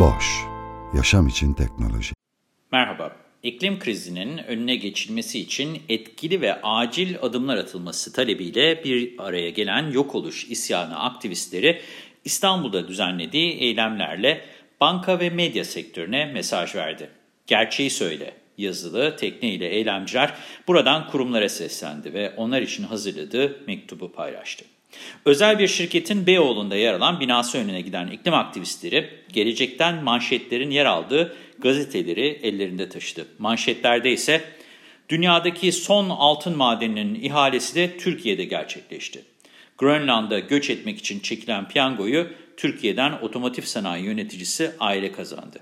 Boş, yaşam için teknoloji. Merhaba, iklim krizinin önüne geçilmesi için etkili ve acil adımlar atılması talebiyle bir araya gelen yok oluş isyanı aktivistleri İstanbul'da düzenlediği eylemlerle banka ve medya sektörüne mesaj verdi. Gerçeği söyle, yazılı tekneyle eylemciler buradan kurumlara seslendi ve onlar için hazırladığı mektubu paylaştı. Özel bir şirketin Beyoğlu'nda yer alan binası önüne giden iklim aktivistleri, gelecekten manşetlerin yer aldığı gazeteleri ellerinde taşıdı. Manşetlerde ise dünyadaki son altın madeninin ihalesi de Türkiye'de gerçekleşti. Grönland'a göç etmek için çekilen piyangoyu Türkiye'den otomotiv sanayi yöneticisi aile kazandı.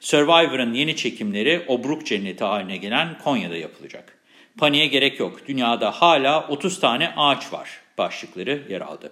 Survivor'ın yeni çekimleri Obruk cenneti haline gelen Konya'da yapılacak. Paniğe gerek yok. Dünyada hala 30 tane ağaç var başlıkları yer aldı.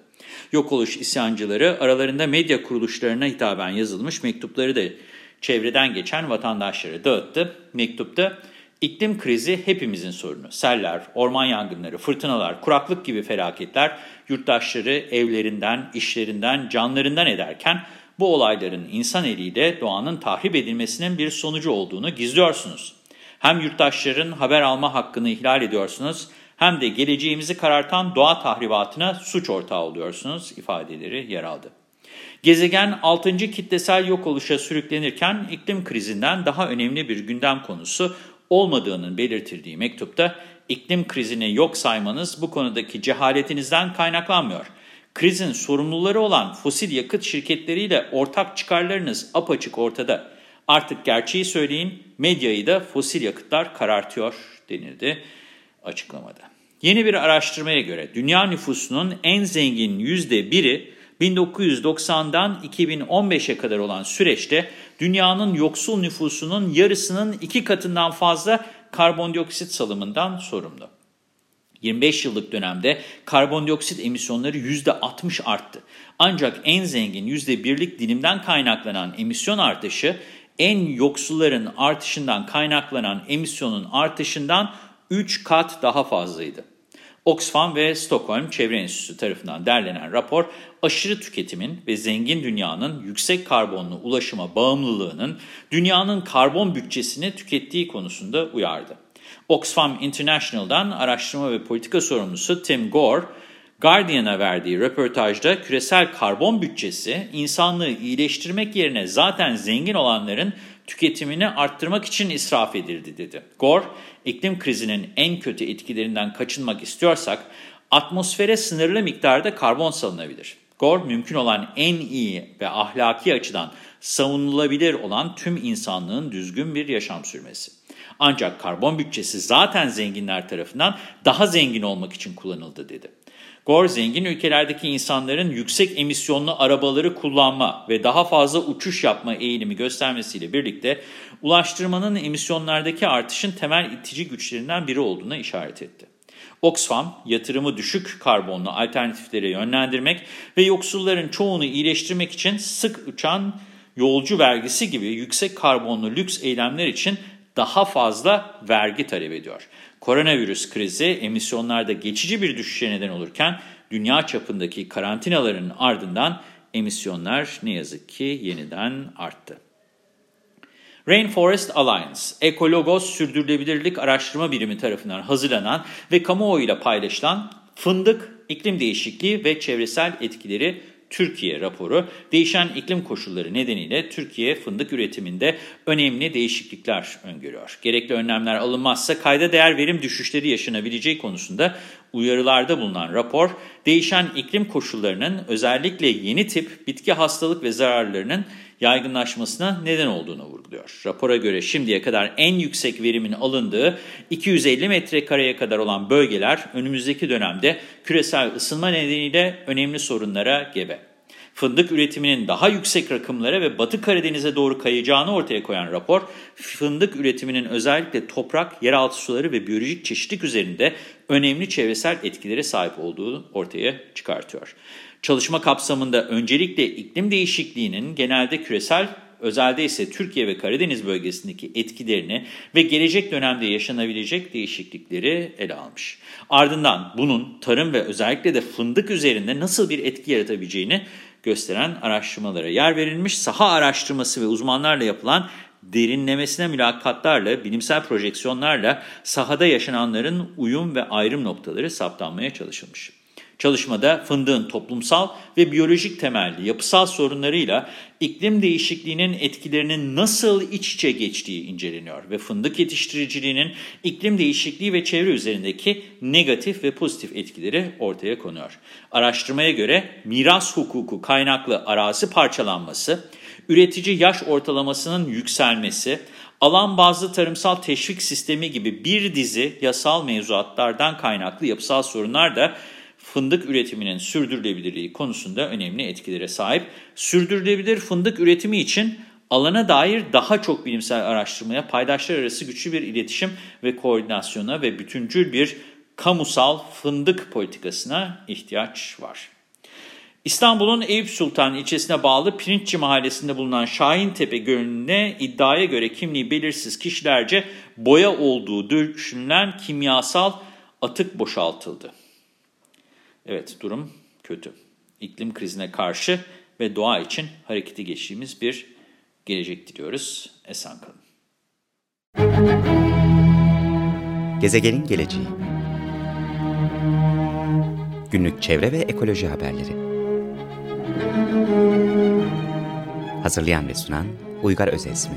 Yok oluş isyancıları aralarında medya kuruluşlarına hitaben yazılmış mektupları da çevreden geçen vatandaşlara dağıttı. Mektupta iklim krizi hepimizin sorunu. Seller, orman yangınları, fırtınalar, kuraklık gibi felaketler yurttaşları evlerinden, işlerinden, canlarından ederken bu olayların insan eliyle doğanın tahrip edilmesinin bir sonucu olduğunu gizliyorsunuz. Hem yurttaşların haber alma hakkını ihlal ediyorsunuz hem de geleceğimizi karartan doğa tahribatına suç ortağı oluyorsunuz ifadeleri yer aldı. Gezegen 6. kitlesel yok oluşa sürüklenirken iklim krizinden daha önemli bir gündem konusu olmadığının belirtildiği mektupta iklim krizini yok saymanız bu konudaki cehaletinizden kaynaklanmıyor. Krizin sorumluları olan fosil yakıt şirketleriyle ortak çıkarlarınız apaçık ortada. Artık gerçeği söyleyin, medyayı da fosil yakıtlar karartıyor denildi açıklamada. Yeni bir araştırmaya göre dünya nüfusunun en zengin %1'i 1990'dan 2015'e kadar olan süreçte dünyanın yoksul nüfusunun yarısının iki katından fazla karbondioksit salımından sorumlu. 25 yıllık dönemde karbondioksit emisyonları %60 arttı. Ancak en zengin %1'lik dilimden kaynaklanan emisyon artışı en yoksulların artışından kaynaklanan emisyonun artışından 3 kat daha fazlaydı. Oxfam ve Stockholm Çevre Enstitüsü tarafından derlenen rapor, aşırı tüketimin ve zengin dünyanın yüksek karbonlu ulaşıma bağımlılığının dünyanın karbon bütçesini tükettiği konusunda uyardı. Oxfam International'dan araştırma ve politika sorumlusu Tim Gore, Guardian'a verdiği röportajda küresel karbon bütçesi insanlığı iyileştirmek yerine zaten zengin olanların tüketimini arttırmak için israf edildi dedi. Gore, iklim krizinin en kötü etkilerinden kaçınmak istiyorsak atmosfere sınırlı miktarda karbon salınabilir. Gore, mümkün olan en iyi ve ahlaki açıdan savunulabilir olan tüm insanlığın düzgün bir yaşam sürmesi. Ancak karbon bütçesi zaten zenginler tarafından daha zengin olmak için kullanıldı dedi. Gore, zengin ülkelerdeki insanların yüksek emisyonlu arabaları kullanma ve daha fazla uçuş yapma eğilimi göstermesiyle birlikte ulaştırmanın emisyonlardaki artışın temel itici güçlerinden biri olduğuna işaret etti. Oxfam, yatırımı düşük karbonlu alternatiflere yönlendirmek ve yoksulların çoğunu iyileştirmek için sık uçan yolcu vergisi gibi yüksek karbonlu lüks eylemler için daha fazla vergi talep ediyor. Koronavirüs krizi emisyonlarda geçici bir düşüşe neden olurken dünya çapındaki karantinaların ardından emisyonlar ne yazık ki yeniden arttı. Rainforest Alliance, Ekologos Sürdürülebilirlik Araştırma Birimi tarafından hazırlanan ve kamuoyuyla paylaşılan Fındık, iklim Değişikliği ve Çevresel Etkileri Türkiye raporu, değişen iklim koşulları nedeniyle Türkiye fındık üretiminde önemli değişiklikler öngörüyor. Gerekli önlemler alınmazsa kayda değer verim düşüşleri yaşanabileceği konusunda uyarılarda bulunan rapor, değişen iklim koşullarının özellikle yeni tip bitki hastalık ve zararlarının yaygınlaşmasına neden olduğunu vurguluyor. Rapora göre şimdiye kadar en yüksek verimin alındığı 250 metrekareye kadar olan bölgeler önümüzdeki dönemde küresel ısınma nedeniyle önemli sorunlara gebe. Fındık üretiminin daha yüksek rakımlara ve Batı Karadeniz'e doğru kayacağını ortaya koyan rapor, fındık üretiminin özellikle toprak, yeraltı suları ve biyolojik çeşitlilik üzerinde önemli çevresel etkilere sahip olduğunu ortaya çıkartıyor. Çalışma kapsamında öncelikle iklim değişikliğinin genelde küresel özelde ise Türkiye ve Karadeniz bölgesindeki etkilerini ve gelecek dönemde yaşanabilecek değişiklikleri ele almış. Ardından bunun tarım ve özellikle de fındık üzerinde nasıl bir etki yaratabileceğini gösteren araştırmalara yer verilmiş. Saha araştırması ve uzmanlarla yapılan derinlemesine mülakatlarla, bilimsel projeksiyonlarla sahada yaşananların uyum ve ayrım noktaları saptanmaya çalışılmış. Çalışmada fındığın toplumsal ve biyolojik temelli yapısal sorunlarıyla iklim değişikliğinin etkilerinin nasıl iç içe geçtiği inceleniyor ve fındık yetiştiriciliğinin iklim değişikliği ve çevre üzerindeki negatif ve pozitif etkileri ortaya konuyor. Araştırmaya göre miras hukuku kaynaklı arazi parçalanması, üretici yaş ortalamasının yükselmesi, alan bazlı tarımsal teşvik sistemi gibi bir dizi yasal mevzuatlardan kaynaklı yapısal sorunlar da fındık üretiminin sürdürülebilirliği konusunda önemli etkilere sahip. Sürdürülebilir fındık üretimi için alana dair daha çok bilimsel araştırmaya, paydaşlar arası güçlü bir iletişim ve koordinasyona ve bütüncül bir kamusal fındık politikasına ihtiyaç var. İstanbul'un Eyüp Sultan ilçesine bağlı Pirinççi mahallesinde bulunan Şahintepe Gölü'ne iddiaya göre kimliği belirsiz kişilerce boya olduğu düşünülen kimyasal atık boşaltıldı. Evet durum kötü. İklim krizine karşı ve doğa için harekete geçtiğimiz bir gelecek diliyoruz. Esen kalın. Gezegenin geleceği Günlük çevre ve ekoloji haberleri Hazırlayan ve sunan Uygar Özesmi